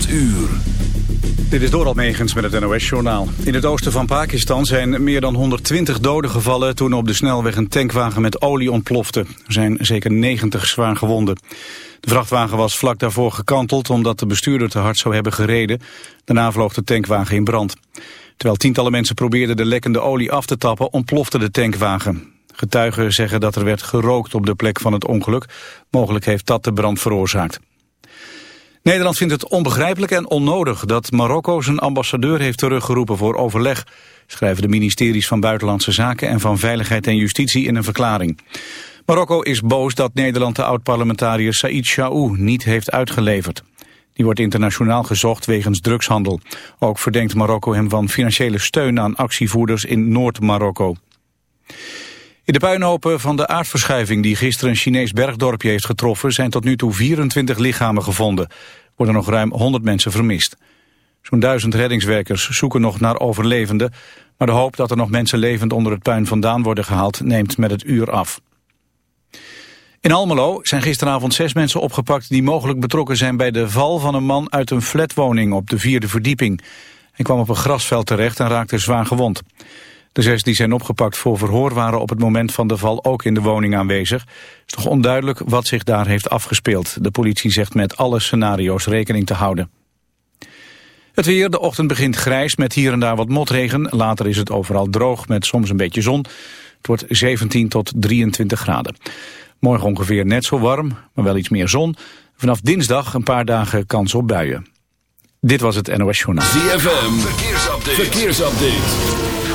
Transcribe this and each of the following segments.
8 uur. Dit is Doral Megens met het NOS-journaal. In het oosten van Pakistan zijn meer dan 120 doden gevallen... toen op de snelweg een tankwagen met olie ontplofte. Er zijn zeker 90 zwaar gewonden. De vrachtwagen was vlak daarvoor gekanteld... omdat de bestuurder te hard zou hebben gereden. Daarna vloog de tankwagen in brand. Terwijl tientallen mensen probeerden de lekkende olie af te tappen... ontplofte de tankwagen. Getuigen zeggen dat er werd gerookt op de plek van het ongeluk. Mogelijk heeft dat de brand veroorzaakt. Nederland vindt het onbegrijpelijk en onnodig dat Marokko zijn ambassadeur heeft teruggeroepen voor overleg, schrijven de ministeries van Buitenlandse Zaken en van Veiligheid en Justitie in een verklaring. Marokko is boos dat Nederland de oud-parlementariër Said Chaou niet heeft uitgeleverd. Die wordt internationaal gezocht wegens drugshandel. Ook verdenkt Marokko hem van financiële steun aan actievoerders in Noord-Marokko. In de puinhopen van de aardverschuiving die gisteren een Chinees bergdorpje heeft getroffen... zijn tot nu toe 24 lichamen gevonden. Worden nog ruim 100 mensen vermist. Zo'n duizend reddingswerkers zoeken nog naar overlevenden... maar de hoop dat er nog mensen levend onder het puin vandaan worden gehaald... neemt met het uur af. In Almelo zijn gisteravond zes mensen opgepakt... die mogelijk betrokken zijn bij de val van een man uit een flatwoning op de vierde verdieping. Hij kwam op een grasveld terecht en raakte zwaar gewond. De zes die zijn opgepakt voor verhoor waren op het moment van de val ook in de woning aanwezig. Het is nog onduidelijk wat zich daar heeft afgespeeld. De politie zegt met alle scenario's rekening te houden. Het weer, de ochtend begint grijs met hier en daar wat motregen. Later is het overal droog met soms een beetje zon. Het wordt 17 tot 23 graden. Morgen ongeveer net zo warm, maar wel iets meer zon. Vanaf dinsdag een paar dagen kans op buien. Dit was het NOS Journaal. ZFM, verkeersupdate. verkeersupdate.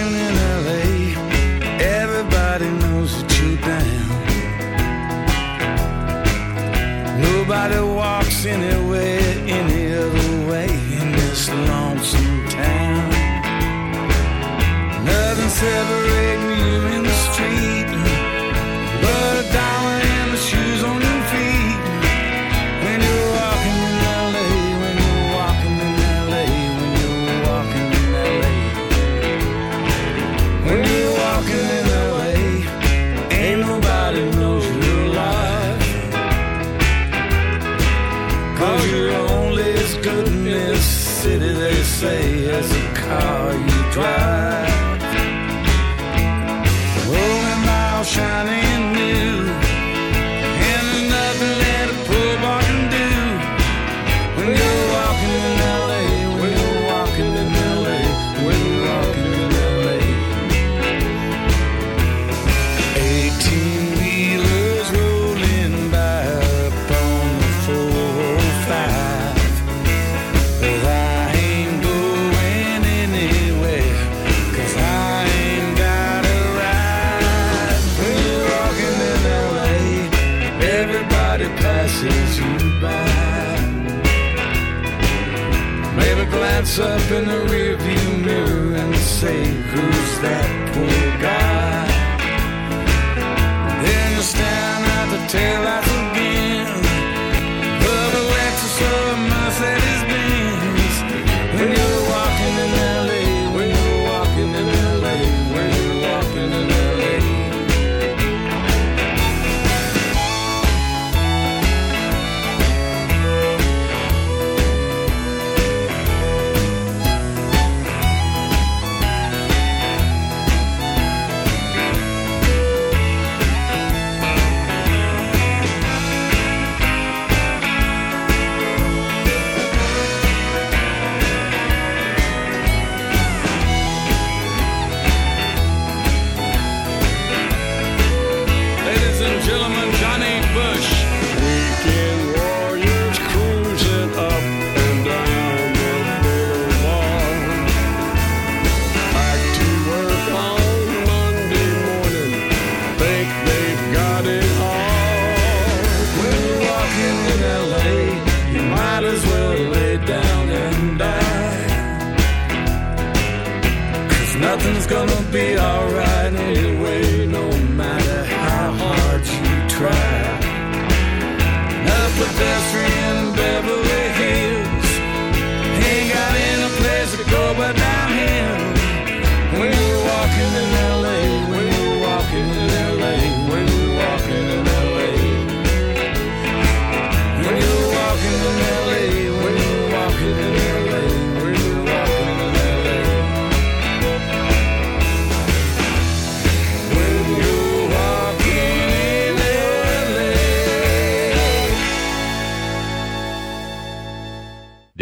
You're in LA, everybody knows that you're down. Nobody walks anywhere any other way in this lonesome town. Nothing separating say, as the car you drive. Up in the rearview mirror and say, Who's that poor guy? Then you're staring at the taillights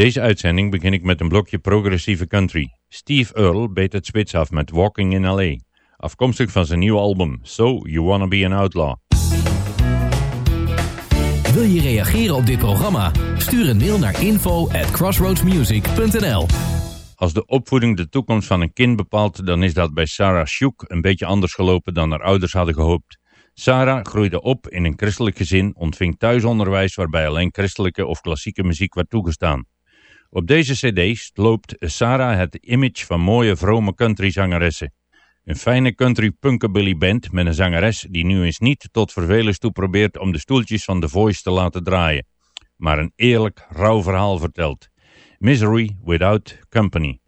Deze uitzending begin ik met een blokje progressieve country. Steve Earle beet het spits af met Walking in L.A. Afkomstig van zijn nieuwe album So You Wanna Be an Outlaw. Wil je reageren op dit programma? Stuur een mail naar info at crossroadsmusic.nl Als de opvoeding de toekomst van een kind bepaalt, dan is dat bij Sarah Shook een beetje anders gelopen dan haar ouders hadden gehoopt. Sarah groeide op in een christelijk gezin, ontving thuisonderwijs waarbij alleen christelijke of klassieke muziek werd toegestaan. Op deze cd sloopt Sarah het image van mooie vrome countryzangeressen. Een fijne country punkabilly band met een zangeres die nu eens niet tot vervelens toe probeert om de stoeltjes van The Voice te laten draaien, maar een eerlijk, rauw verhaal vertelt. Misery Without Company.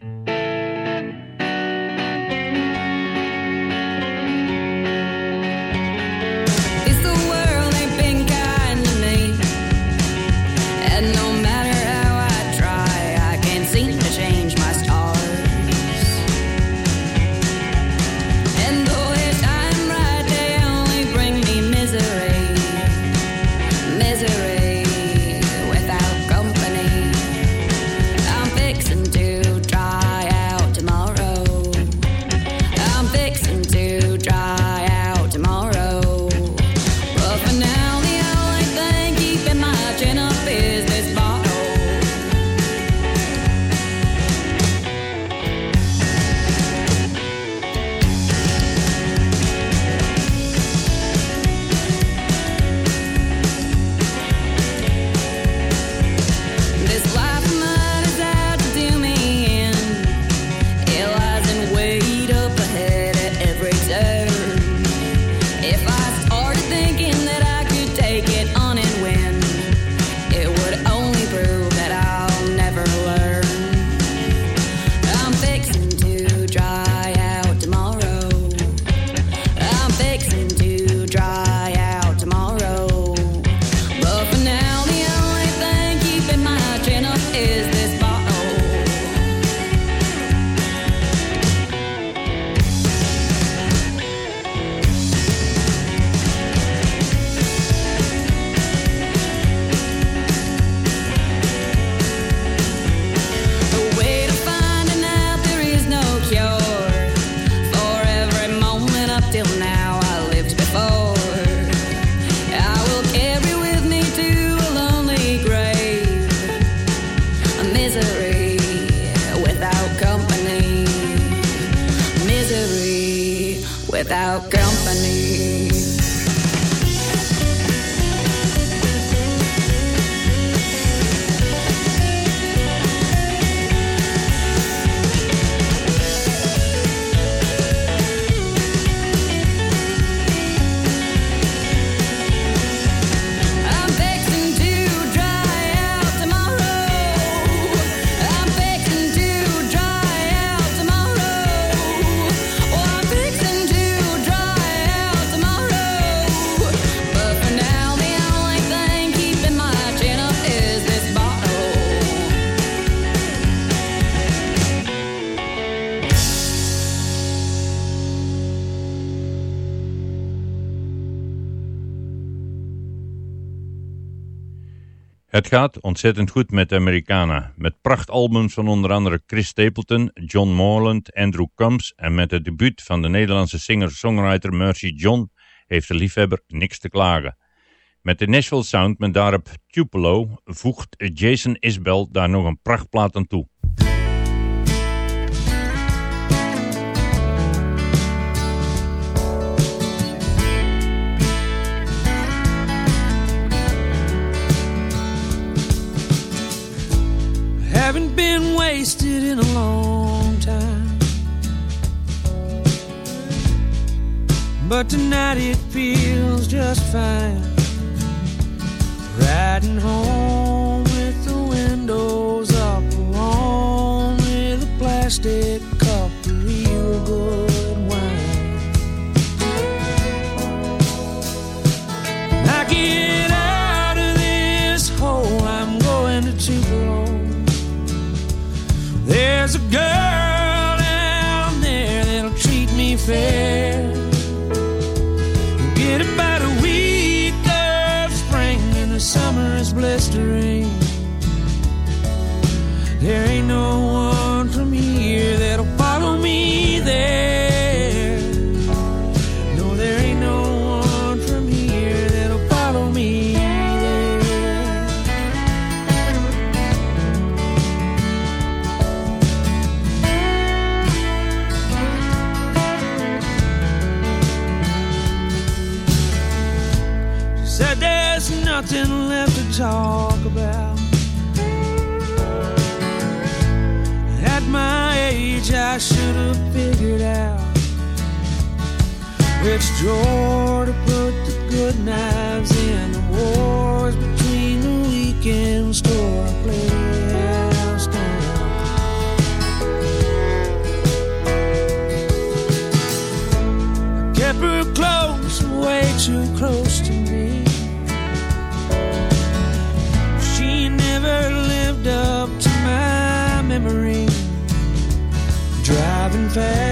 Gaat ontzettend goed met de Americana. Met prachtalbums van onder andere Chris Stapleton, John Morland, Andrew Combs en met het debuut van de Nederlandse singer-songwriter Mercy John heeft de liefhebber niks te klagen. Met de Nashville Sound met daarop Tupelo voegt Jason Isbell daar nog een prachtplaat aan toe. Haven't been wasted in a long time. But tonight it feels just fine. Riding home with the windows up, along with a plastic cup of real good no one from here that'll follow me there. No, there ain't no one from here that'll follow me there. Said there's nothing left to talk about. My age, I should have figured out which drawer to put the good knives fair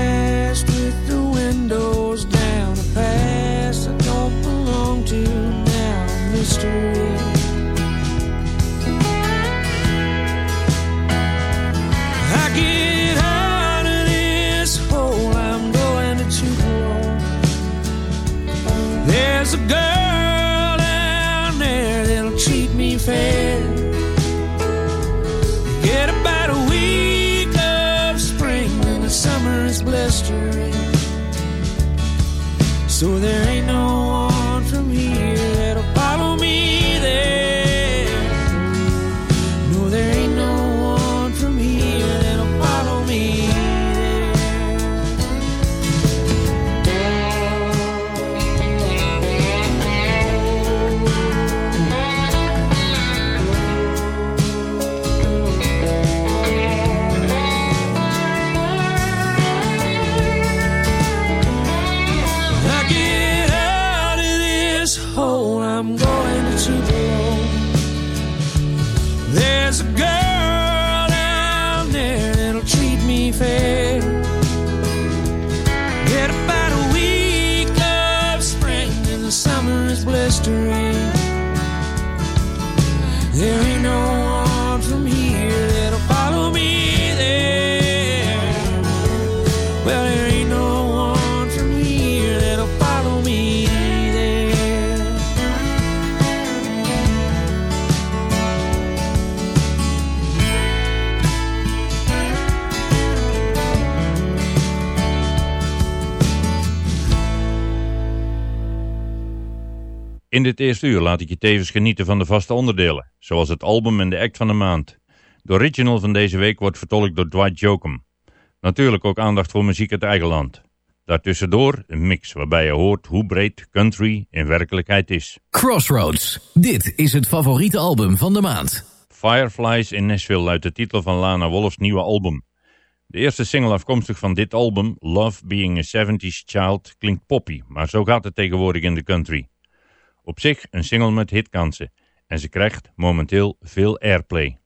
In dit eerste uur laat ik je tevens genieten van de vaste onderdelen, zoals het album en de act van de maand. De original van deze week wordt vertolkt door Dwight Jokum. Natuurlijk ook aandacht voor muziek uit eigen land. Daartussendoor een mix waarbij je hoort hoe breed country in werkelijkheid is. Crossroads. Dit is het favoriete album van de maand. Fireflies in Nashville luidt de titel van Lana Wolf's nieuwe album. De eerste single afkomstig van dit album, Love Being a 70s Child, klinkt poppy, maar zo gaat het tegenwoordig in de country. Op zich een single met hitkansen en ze krijgt momenteel veel airplay.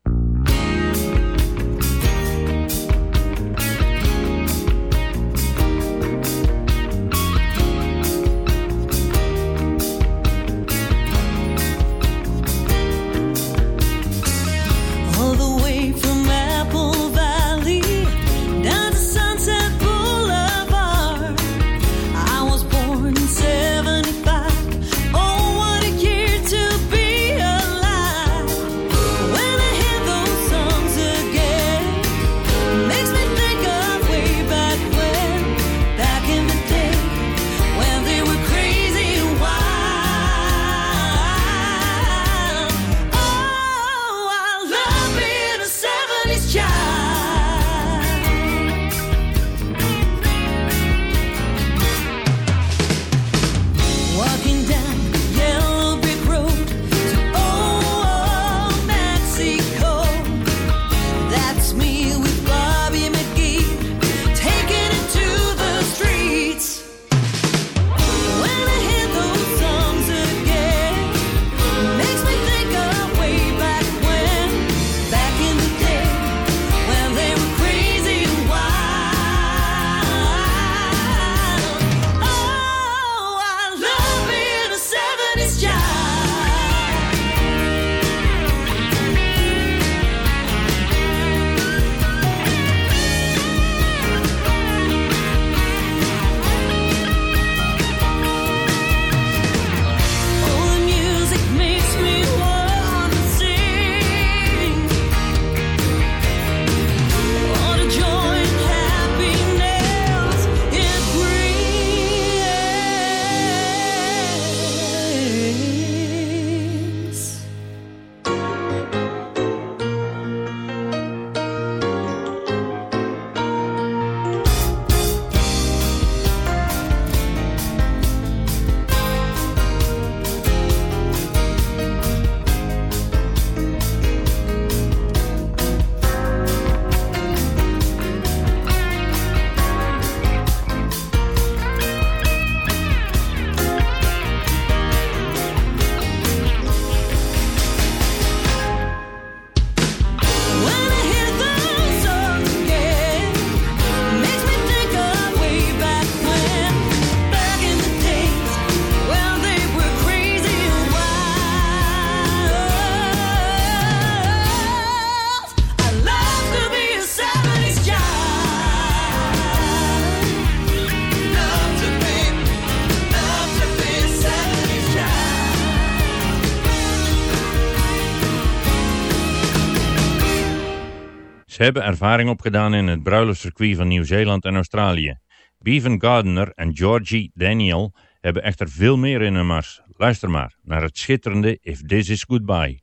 Ze hebben ervaring opgedaan in het bruiloftscircuit van Nieuw-Zeeland en Australië. Bevan Gardner en Georgie Daniel hebben echter veel meer in hun mars. Luister maar naar het schitterende If This Is Goodbye.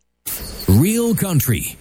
Real Country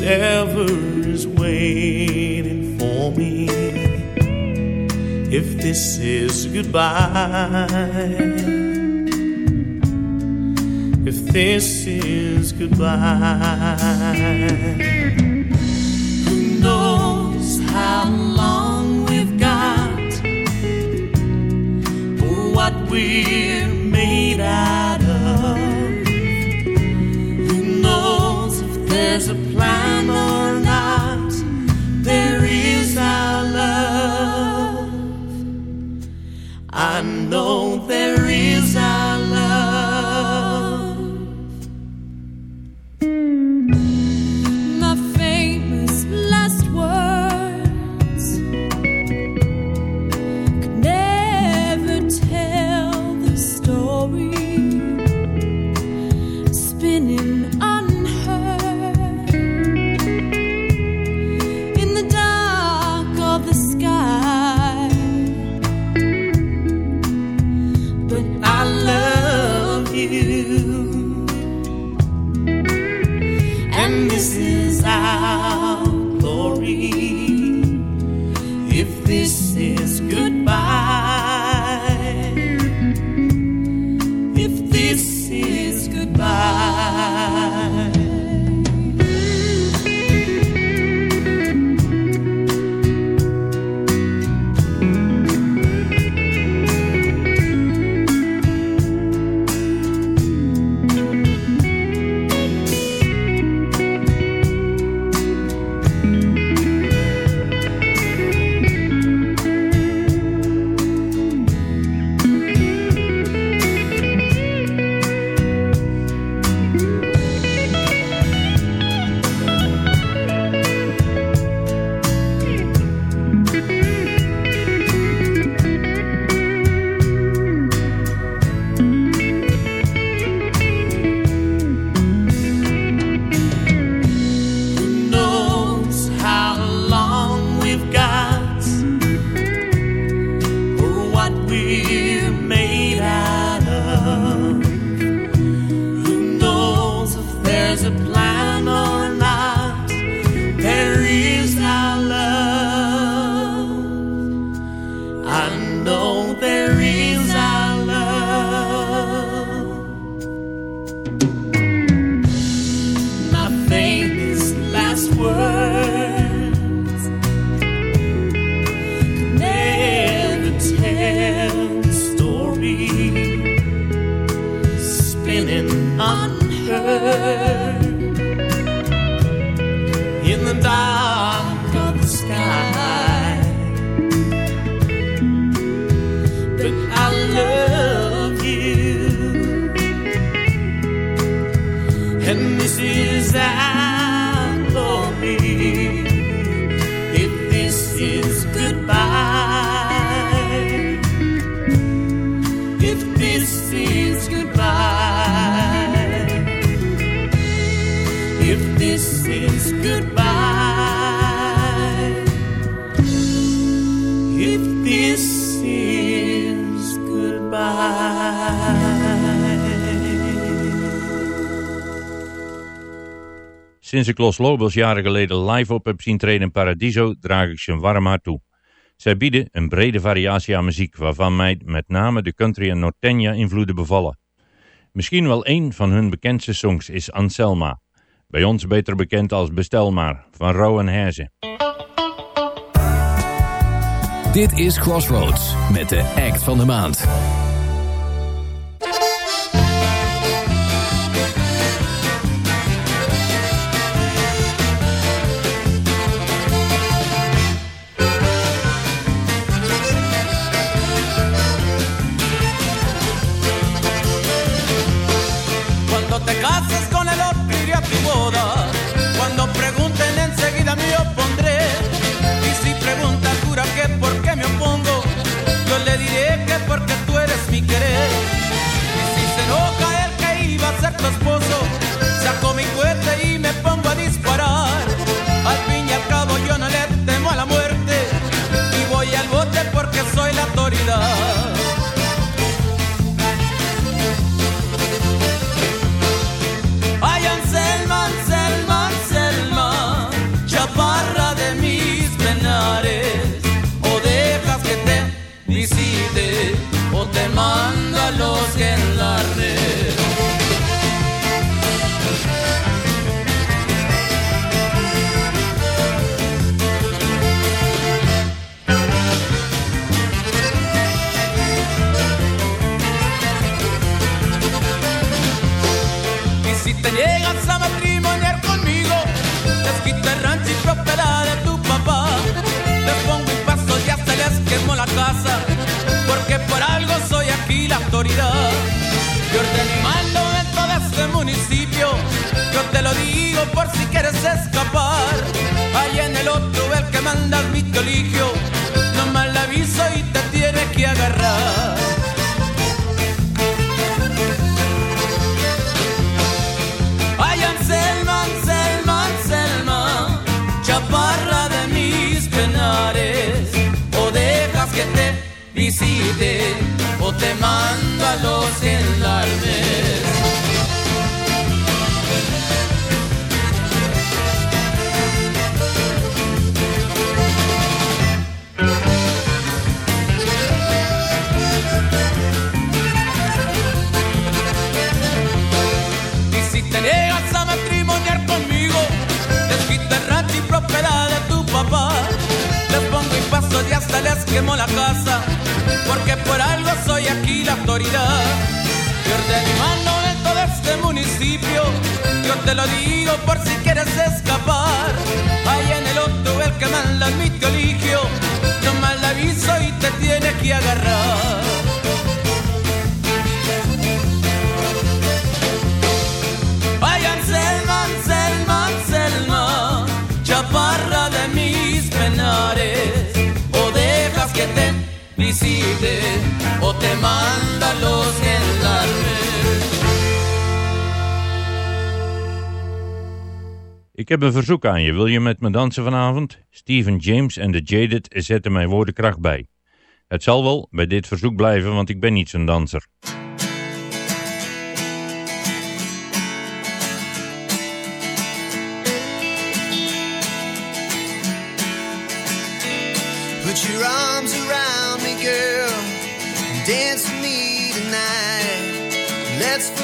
whatever is waiting for me. If this is goodbye, if this is goodbye, who knows how long we've got, what we're made out Sinds ik Los Lobos jaren geleden live op heb zien treden in Paradiso, draag ik ze een warm hart toe. Zij bieden een brede variatie aan muziek, waarvan mij met name de country en norteña invloeden bevallen. Misschien wel een van hun bekendste songs is Anselma, bij ons beter bekend als Bestel maar, van Rowan Herzen. Dit is Crossroads met de act van de maand. las voces. Te mando a los enlarmes. Les quemo la casa, porque por algo soy aquí la autoridad. Yo ordeno y mando en todo este municipio, yo te lo digo por si quieres escapar. Ahí en el otro el que manda mi colegio, no mal aviso y te tiene que agarrar. o te manda los. Ik heb een verzoek aan je. Wil je met me dansen vanavond? Steven James en de Jaded zetten mijn woorden kracht bij. Het zal wel bij dit verzoek blijven, want ik ben niet zo'n danser. Put your arms around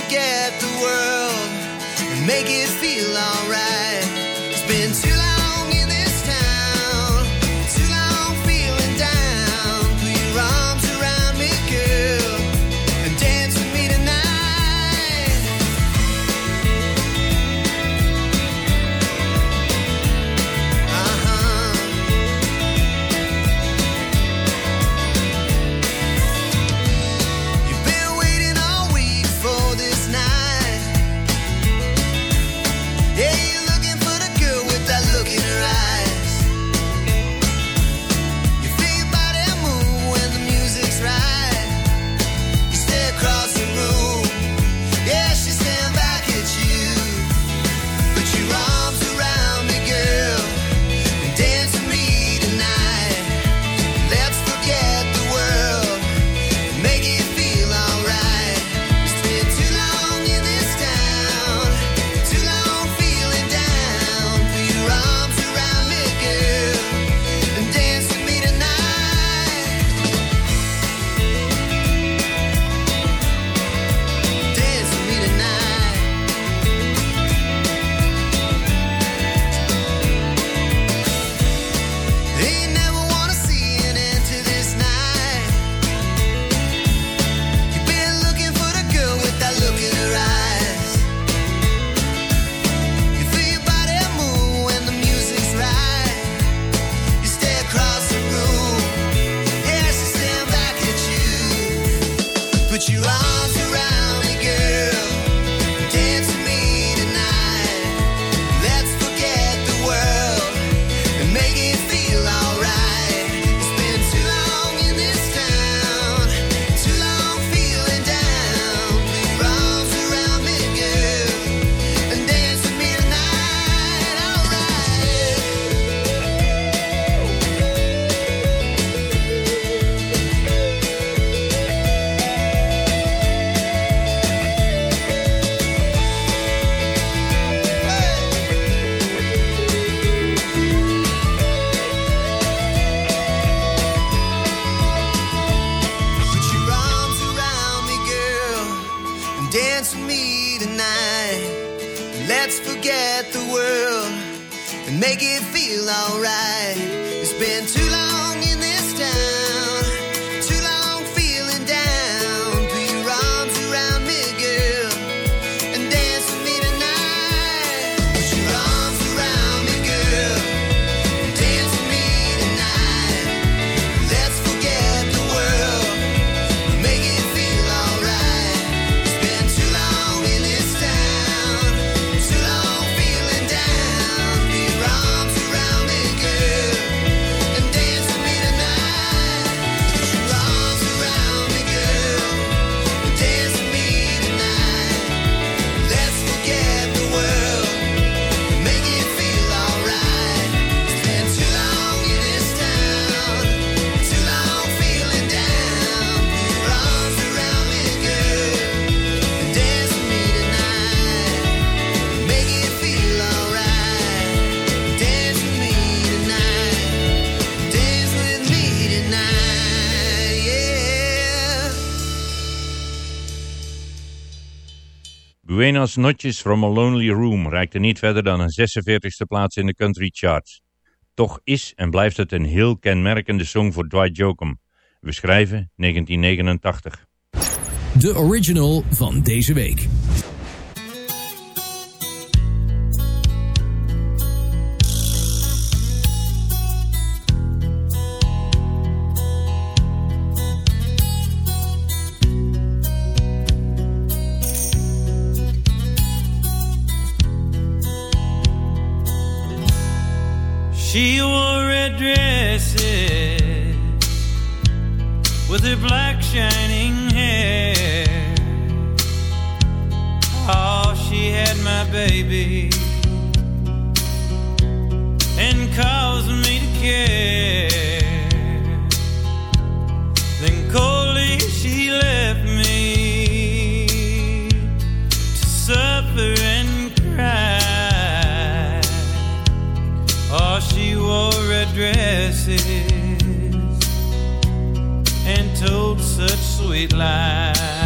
forget the world and make it feel alright. put you. out Buenas Notches from a Lonely Room reikte niet verder dan een 46e plaats in de country charts. Toch is en blijft het een heel kenmerkende song voor Dwight Jokum. We schrijven 1989. De original van deze week. She wore red dresses with her black shining hair. Oh, she had my baby and caused me to care. Then coldly she left me. dresses and told such sweet lies.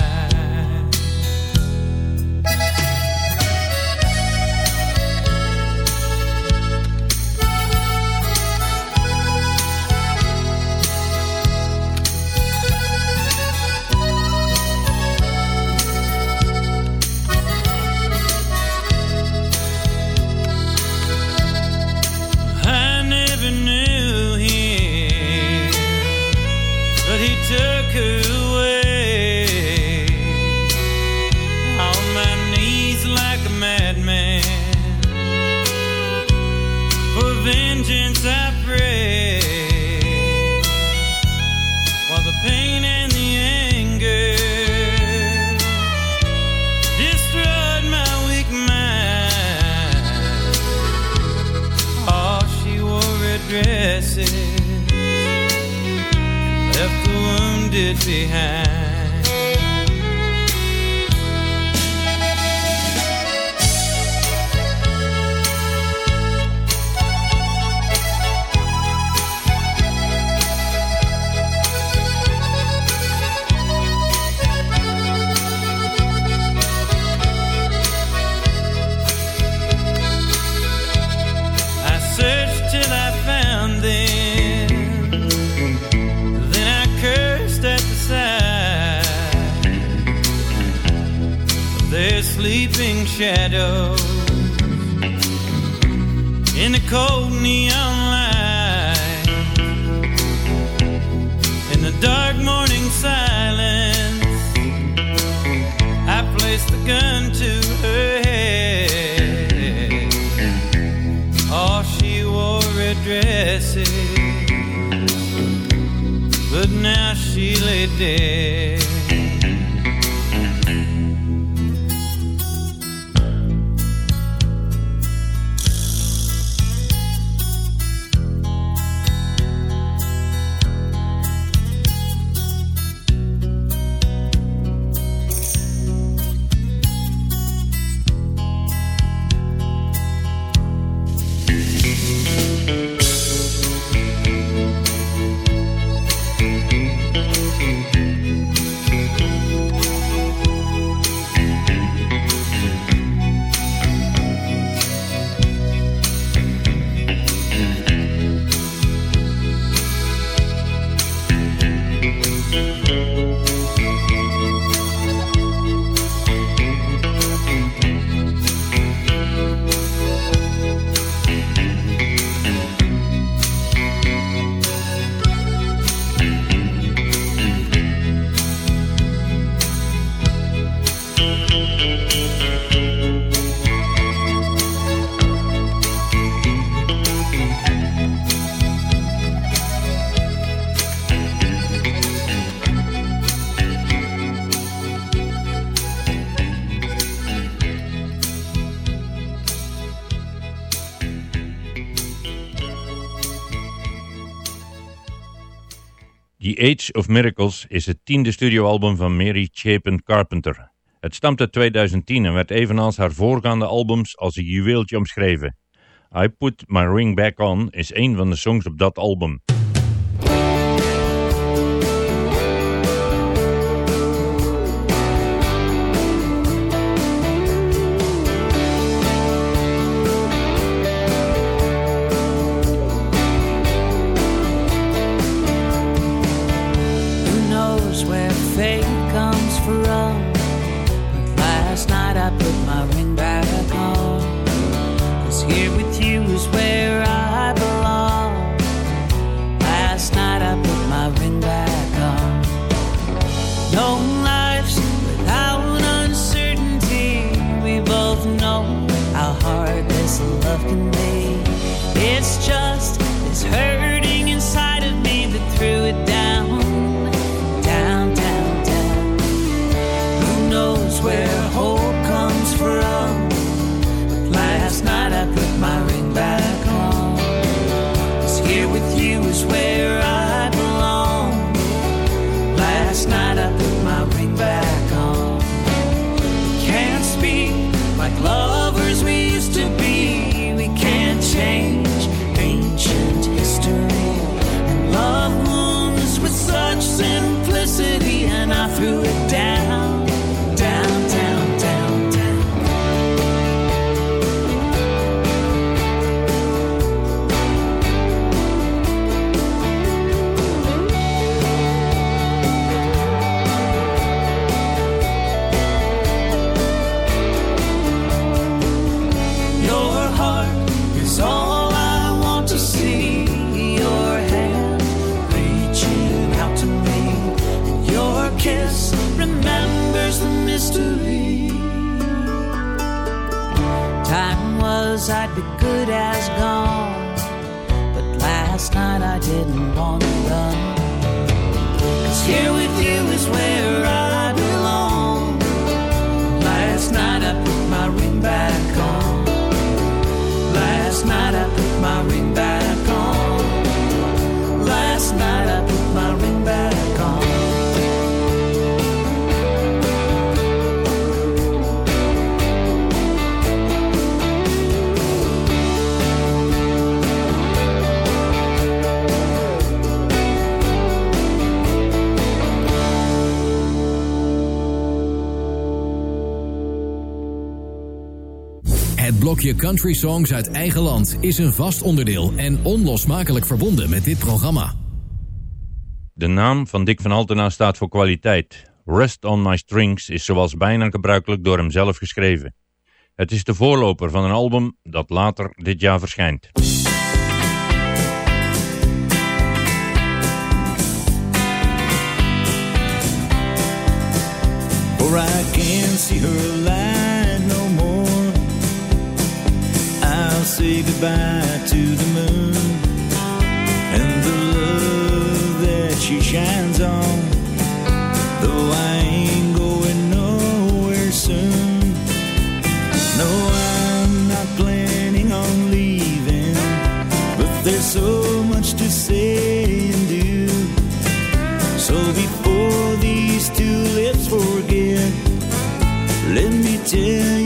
Age of Miracles is het tiende studioalbum van Mary Chapin Carpenter. Het stamt uit 2010 en werd evenals haar voorgaande albums als een juweeltje omschreven. I Put My Ring Back On is een van de songs op dat album. lives without uncertainty. We both know how hard this love can be. It's just, it's hurt. Blokje Country Songs uit eigen land is een vast onderdeel en onlosmakelijk verbonden met dit programma. De naam van Dick van Altena staat voor kwaliteit. Rest on My Strings is zoals bijna gebruikelijk door hem zelf geschreven. Het is de voorloper van een album dat later dit jaar verschijnt. I can't see her light I'll say goodbye to the moon and the love that she shines on. Though I ain't going nowhere soon. No, I'm not planning on leaving, but there's so much to say and do. So before these two lips forget, let me tell you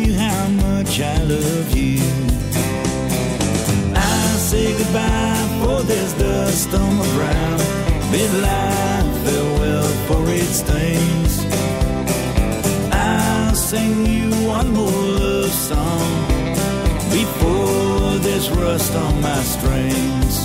Bid life farewell for its stains. I'll sing you one more love song before there's rust on my strings.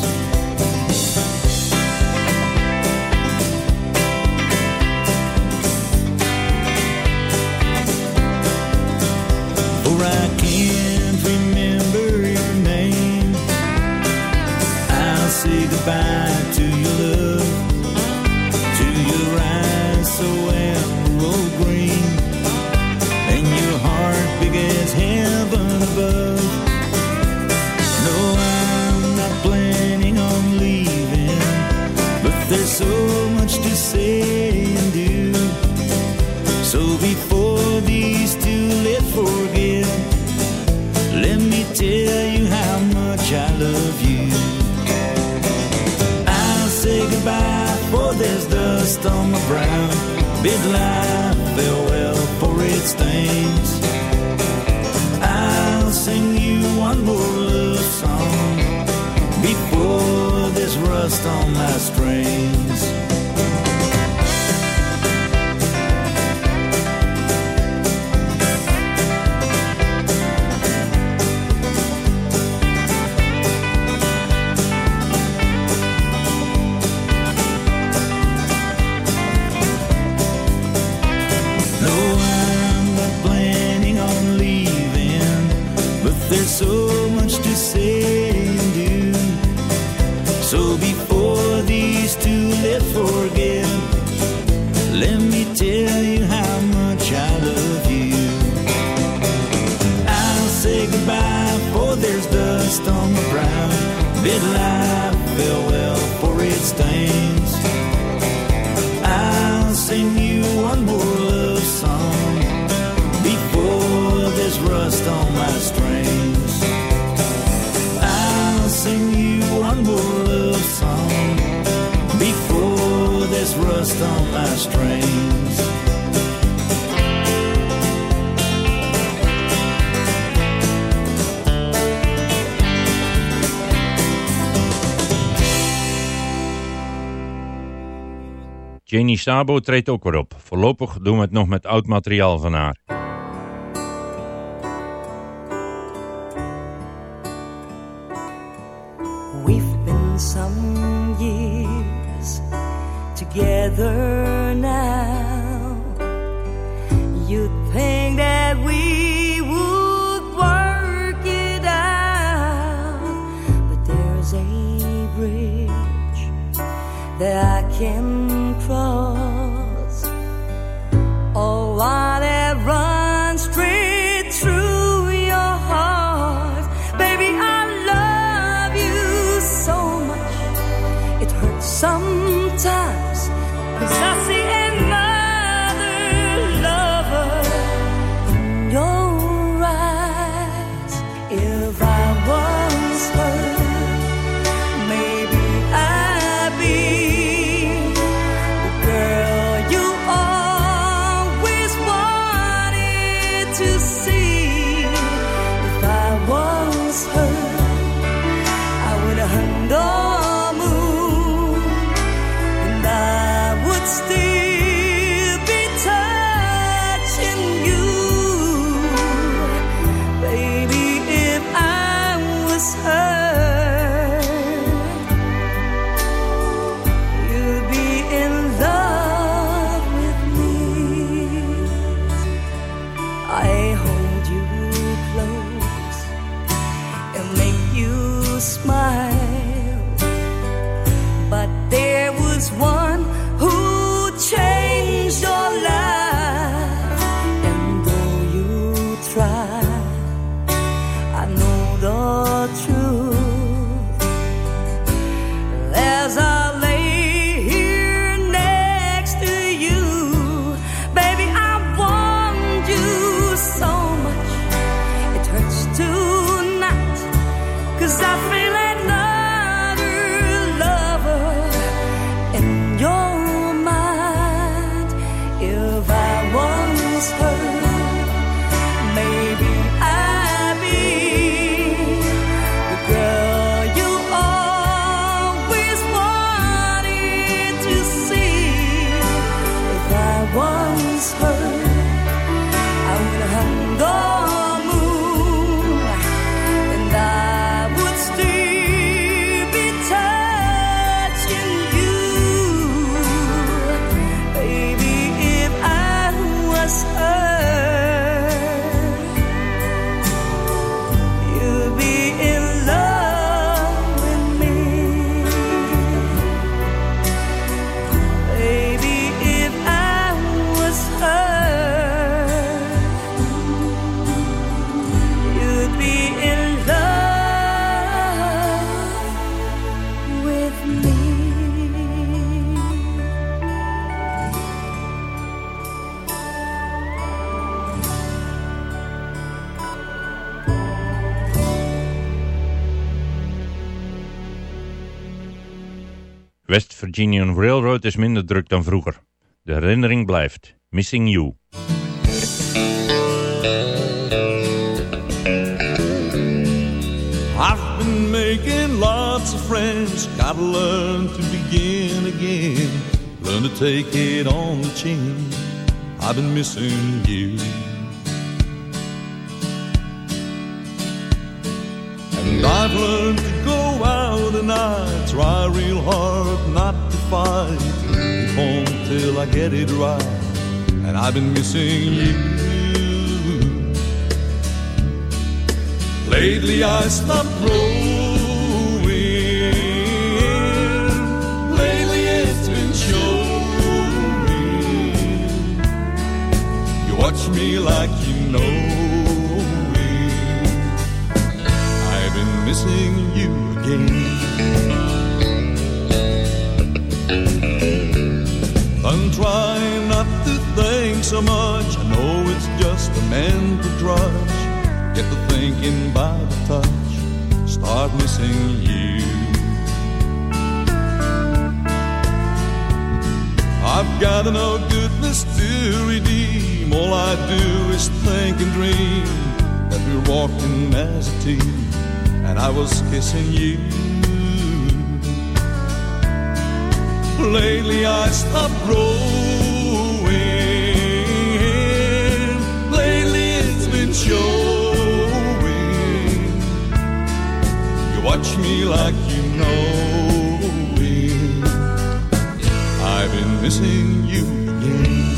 For I can't remember your name. I'll say goodbye Janie Sabo treedt ook weer op. Voorlopig doen we het nog met oud materiaal van haar. Virginian Railroad is minder druk dan vroeger. De herinnering blijft. Missing You. I've been making lots of friends. Gotta learn to begin again. Learn to take it on the chin. I've been missing you. And I've learned to go out and I try real hard not fight. Keep on till I get it right. And I've been missing you. Lately I stopped growing. Lately it's been showing. You watch me like you know it. I've been missing you again. Trying not to think so much. I know it's just a mental drudge. Get to thinking by the touch, start missing you. I've got no goodness to redeem. All I do is think and dream that we're walking as a team, and I was kissing you. Lately I stopped growing. Lately it's been showing. You watch me like you know it. I've been missing you Lately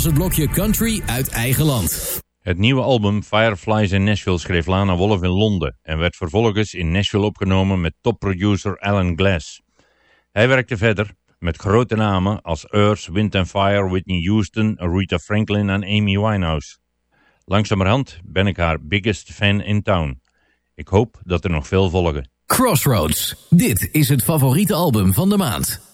was het blokje Country uit eigen land. Het nieuwe album Fireflies in Nashville schreef Lana Wolf in Londen en werd vervolgens in Nashville opgenomen met topproducer Alan Glass. Hij werkte verder met grote namen als Earth, Wind and Fire, Whitney Houston, Aretha Franklin en Amy Winehouse. Langzamerhand ben ik haar biggest fan in town. Ik hoop dat er nog veel volgen. Crossroads. Dit is het favoriete album van de maand.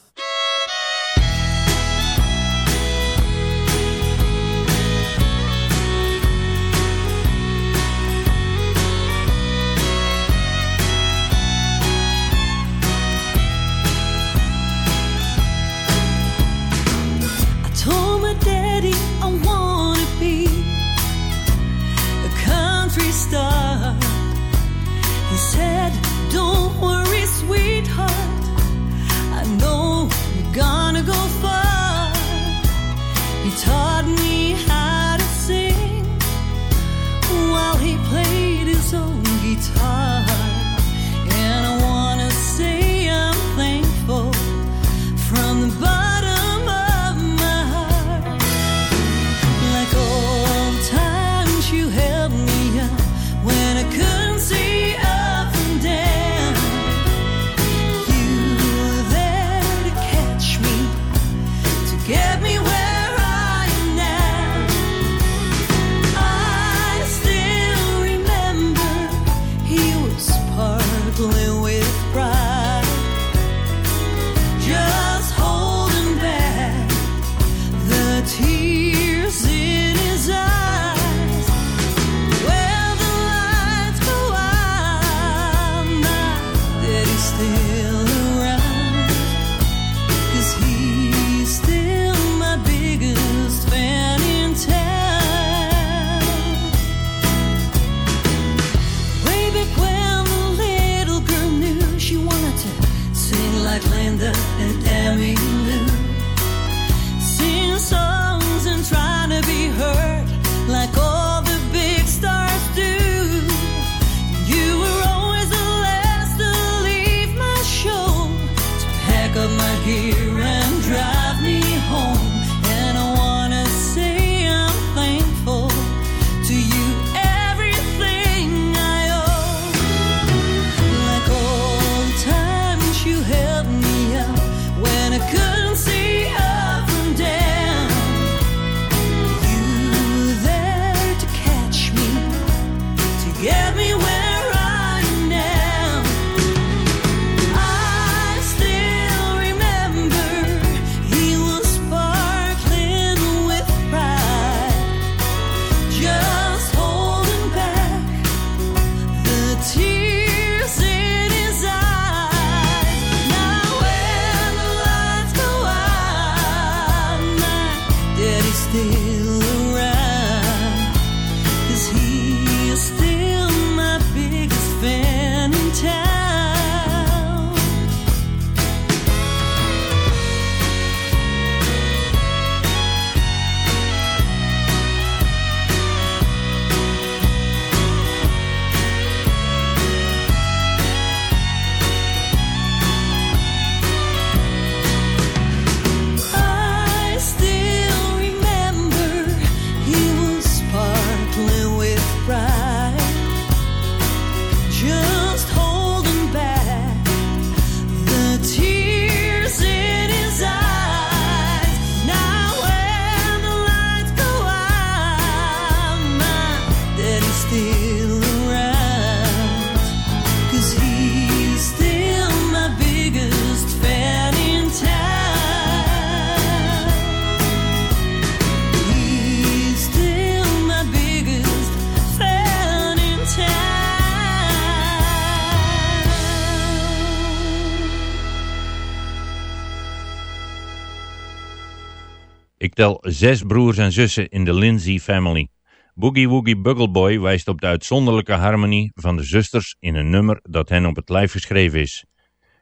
Tel zes broers en zussen in de Lindsay family. Boogie Woogie Buggle Boy wijst op de uitzonderlijke harmonie van de zusters in een nummer dat hen op het lijf geschreven is.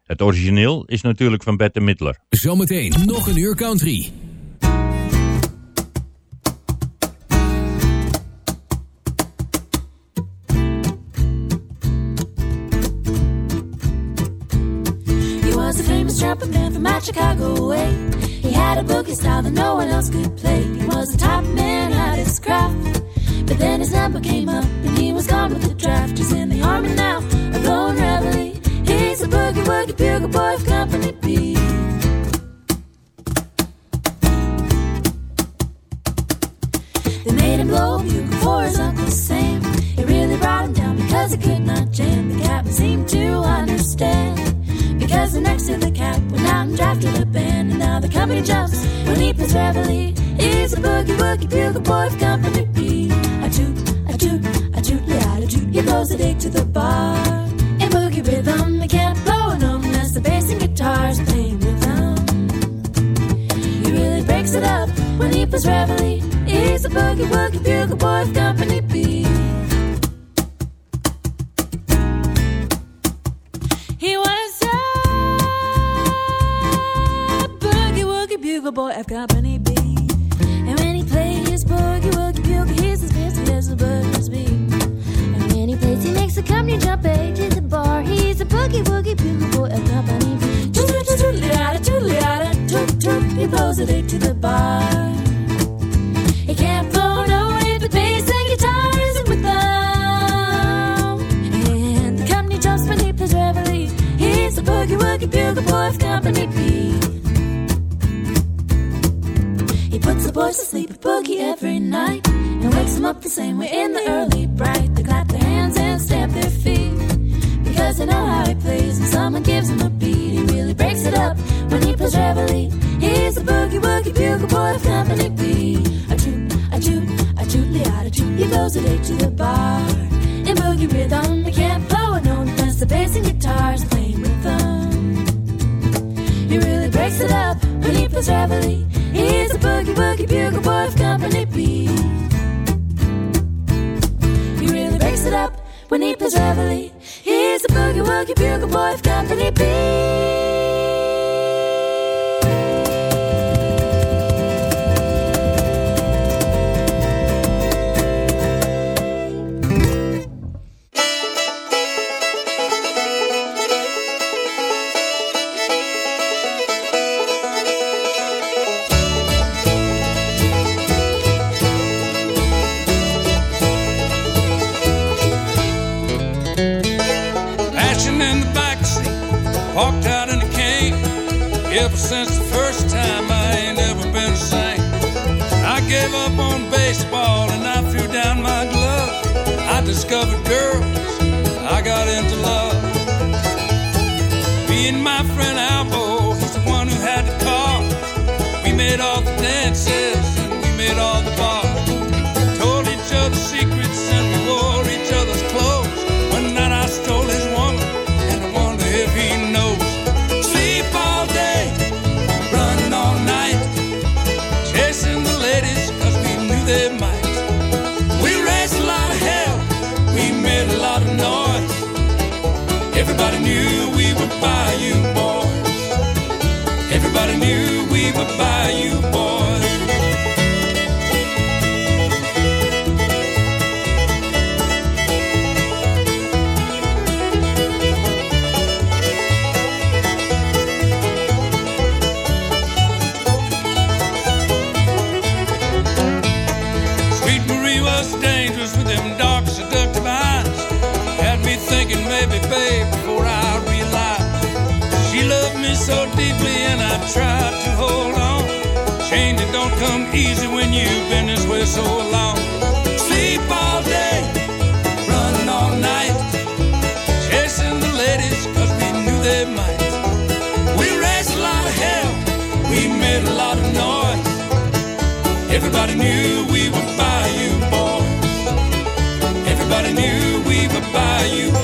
Het origineel is natuurlijk van Bette Midler. Zometeen nog een uur country. He was a famous trumpet man from out Chicago way. Had a boogie style that no one else could play. He was a top man at his craft. But then his number came up and he was gone with the draft. He's in the army now, a blowing reveille. He's a boogie woogie bugle boy of Company B. They made him blow a bugle for his Uncle Sam. It really brought him down because he could not jam. The captain seemed to understand. Because the next to the cap went out and drafted a band. And now the company jumps when he plays reveille. He's a boogie woogie bugle boy of Company B. I toot, I toot, I toot, yeah, I toot. He blows a dig to the bar. In boogie rhythm, he can't blow a note unless the bass and guitar's playing rhythm. He really breaks it up when he plays reveille. He's a boogie woogie bugle boy of Company B. unbelievable. I've got many. Friend he's the one who had the car. We made all the dances and we made all the bars. Don't come easy when you've been this way so long. Sleep all day, running all night, chasing the ladies 'cause we knew they might. We raised a lot of hell, we made a lot of noise. Everybody knew we were Bayou boys. Everybody knew we were Bayou boys.